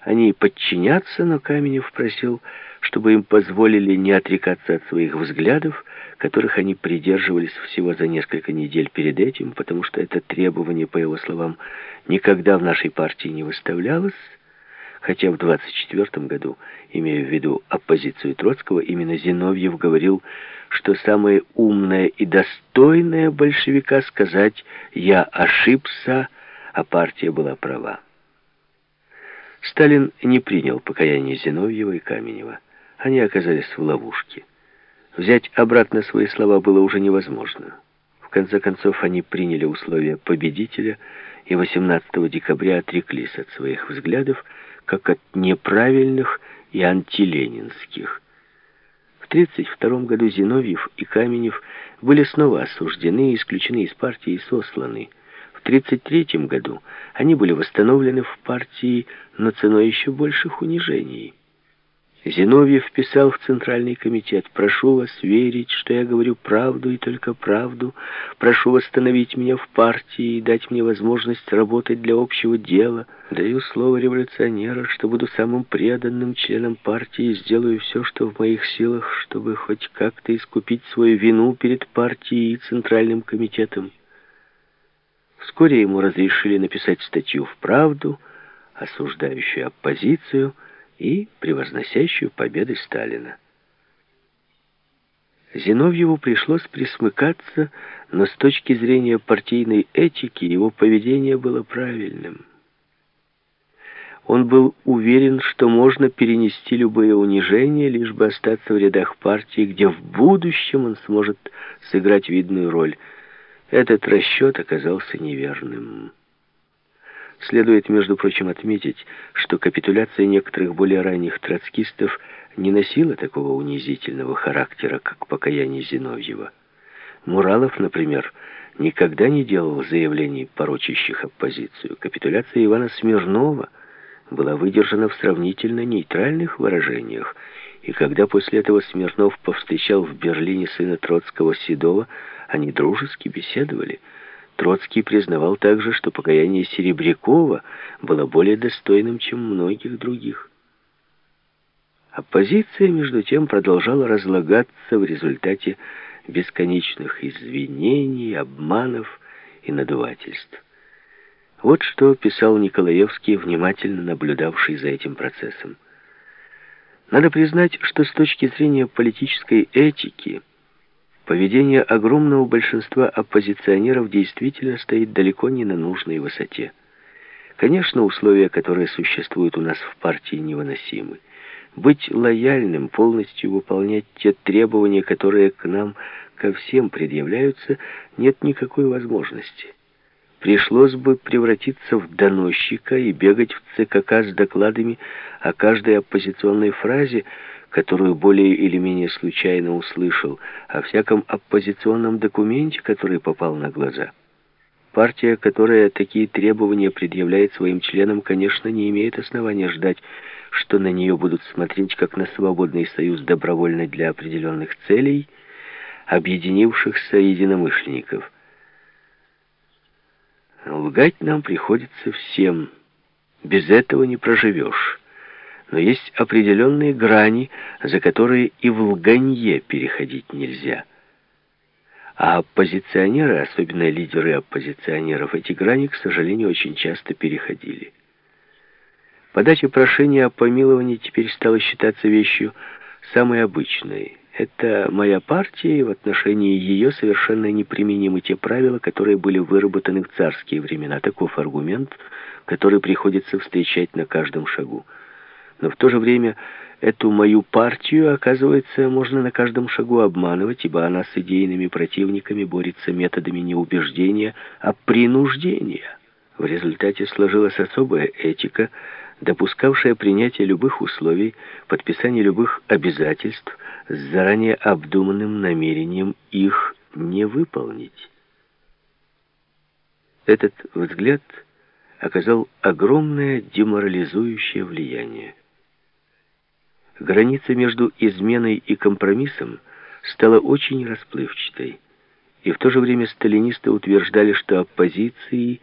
Они подчинятся, но Каменев просил, чтобы им позволили не отрекаться от своих взглядов, которых они придерживались всего за несколько недель перед этим, потому что это требование, по его словам, никогда в нашей партии не выставлялось, хотя в 24 году, имея в виду оппозицию Троцкого, именно Зиновьев говорил, что самое умное и достойное большевика сказать «я ошибся», а партия была права. Сталин не принял покаяние Зиновьева и Каменева. Они оказались в ловушке. Взять обратно свои слова было уже невозможно. В конце концов, они приняли условия победителя и 18 декабря отреклись от своих взглядов, как от неправильных и антиленинских. В 1932 году Зиновьев и Каменев были снова осуждены, исключены из партии и сосланы. В 1933 году они были восстановлены в партии, но ценой еще больших унижений. Зиновьев писал в Центральный комитет, «Прошу вас верить, что я говорю правду и только правду. Прошу восстановить меня в партии и дать мне возможность работать для общего дела. Даю слово революционера, что буду самым преданным членом партии и сделаю все, что в моих силах, чтобы хоть как-то искупить свою вину перед партией и Центральным комитетом». Вскоре ему разрешили написать статью в «Правду», осуждающую оппозицию, и превозносящую победы Сталина. Зиновьеву пришлось присмыкаться, но с точки зрения партийной этики его поведение было правильным. Он был уверен, что можно перенести любые унижения, лишь бы остаться в рядах партии, где в будущем он сможет сыграть видную роль. Этот расчет оказался неверным. Следует, между прочим, отметить, что капитуляция некоторых более ранних троцкистов не носила такого унизительного характера, как покаяние Зиновьева. Муралов, например, никогда не делал заявлений, порочащих оппозицию. Капитуляция Ивана Смирнова была выдержана в сравнительно нейтральных выражениях, и когда после этого Смирнов повстречал в Берлине сына Троцкого Седова, они дружески беседовали – Троцкий признавал также, что покаяние Серебрякова было более достойным, чем многих других. Оппозиция, между тем, продолжала разлагаться в результате бесконечных извинений, обманов и надувательств. Вот что писал Николаевский, внимательно наблюдавший за этим процессом. Надо признать, что с точки зрения политической этики – Поведение огромного большинства оппозиционеров действительно стоит далеко не на нужной высоте. Конечно, условия, которые существуют у нас в партии, невыносимы. Быть лояльным, полностью выполнять те требования, которые к нам, ко всем предъявляются, нет никакой возможности. Пришлось бы превратиться в доносчика и бегать в ЦКК с докладами о каждой оппозиционной фразе, которую более или менее случайно услышал, о всяком оппозиционном документе, который попал на глаза. Партия, которая такие требования предъявляет своим членам, конечно, не имеет основания ждать, что на нее будут смотреть как на свободный союз добровольно для определенных целей, объединившихся единомышленников. Лгать нам приходится всем. Без этого не проживешь но есть определенные грани, за которые и в лганье переходить нельзя. А оппозиционеры, особенно лидеры оппозиционеров, эти грани, к сожалению, очень часто переходили. Подача прошения о помиловании теперь стала считаться вещью самой обычной. Это моя партия, и в отношении ее совершенно неприменимы те правила, которые были выработаны в царские времена. Таков аргумент, который приходится встречать на каждом шагу. Но в то же время эту мою партию, оказывается, можно на каждом шагу обманывать, ибо она с идейными противниками борется методами не убеждения, а принуждения. В результате сложилась особая этика, допускавшая принятие любых условий, подписание любых обязательств с заранее обдуманным намерением их не выполнить. Этот взгляд оказал огромное деморализующее влияние. Граница между изменой и компромиссом стала очень расплывчатой. И в то же время сталинисты утверждали, что оппозиции